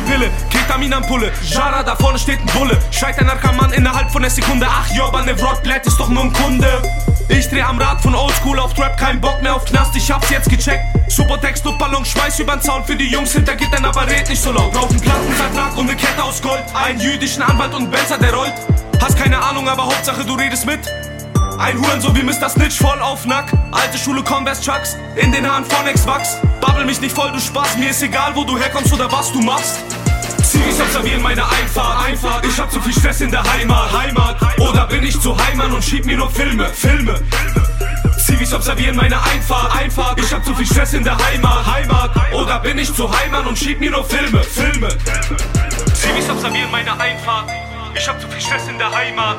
Pille? Ketaminampulle, Jara, da vorne steht ein Bulle. Schreit ein Narkoman innerhalb von der Sekunde. Ach, Jobba, ne Rockblatt ist doch nur ein Kunde. Ich dreh am Rad von Oldschool auf Rap, kein Bock mehr auf Knast, ich hab's jetzt gecheckt. Supertext, Luftballon, Schweiß übern Zaun für die Jungs hinter Gittern, aber red nicht so laut. Brauch einen Plattenvertrag und ne Kette aus Gold. Einen jüdischen Anwalt und Benzer, der rollt. Hast keine Ahnung, aber Hauptsache du redest mit. Ein Huren so wie Mr. Snitch voll auf Nack. Alte Schule Converse Chucks, in den Haaren von Ex-Wachs. Babbel mich nicht voll, du Spaß, mir ist egal, wo du herkommst oder was du machst. Zivis observieren meine Einfahrt, Einfahrt. Ich hab zu viel Stress in der Heimat, Heimat. Oder bin ich zu Heimann und schieb mir nur Filme, Filme. Zivis observieren meine Einfahrt, Einfahrt. Ich hab zu viel Stress in der Heimat, Heimat. Oder bin ich zu Heimann und schieb mir nur Filme, Filme. Zivis observieren meine Einfahrt. Ich hab zu viel Stress in der Heimat.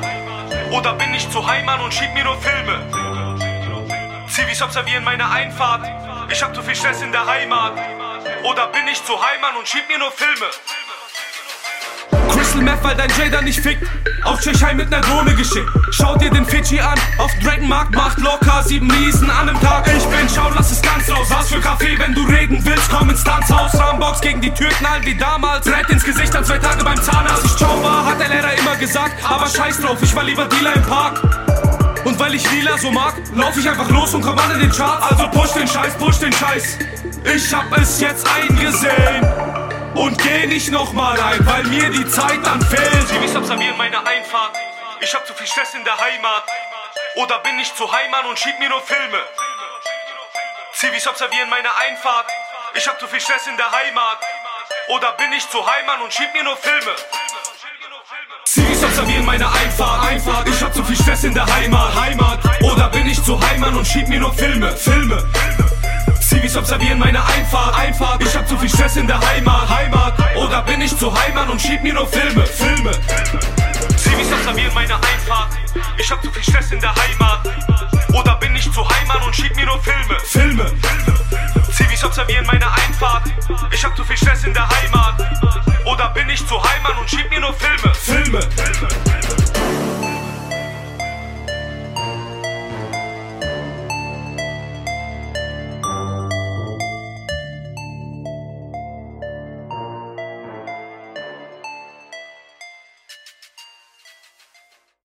Oder bin ich zu Heimann und schieb mir nur Filme. Zivis observieren meine Einfahrt. Ich hab zu viel Stress in der Heimat. Oder bin ich zu Heimann und schieb mir nur Filme. Crystal Meth, weil dein Jada nicht fickt. Auf Tschechei mit ner Drohne geschickt. Schau dir den Fidschi an. Auf Dragonmarkt macht locker sieben Riesen an dem Tag. Ich bin, ins Tanzhaus. Rambox gegen die Tür knallen wie damals. Rett ins Gesicht an zwei Tage beim Zahnarzt. Ich ciao war, hat der Lehrer immer gesagt. Aber scheiß drauf, ich war lieber Dealer im Park. Und weil ich Lila so mag, lauf ich einfach los und komm an in den Chart. Also push den Scheiß, push den Scheiß. Ich hab es jetzt eingesehen. Und geh nicht nochmal rein, weil mir die Zeit dann fehlt. Sie wissen observieren meine Einfahrt. Ich hab zu viel Stress in der Heimat. Oder bin ich zu Heimann und schieb mir nur Filme. Zivis observieren meine Einfahrt. Ich hab zu viel Stress in der Heimat. Oder bin ich zu Heimann und schieb mir nur Filme. Zivis observieren meine Einfahrt, Einfahrt. Ich hab zu viel Stress in der Heimat, Heimat. Oder bin ich zu Heimann und schieb mir nur Filme, Filme. Zivis observieren meine Einfahrt, Einfahrt. Ich hab zu viel Stress in der Heimat, Heimat. Oder bin ich zu Heimann und schieb mir nur Filme, Filme. Zivis observieren meine Einfahrt. Ich hab zu viel Stress in der Heimat. Stress in der Heimat? Oder bin ich zu Heimann und schieb mir nur Filme? Filme.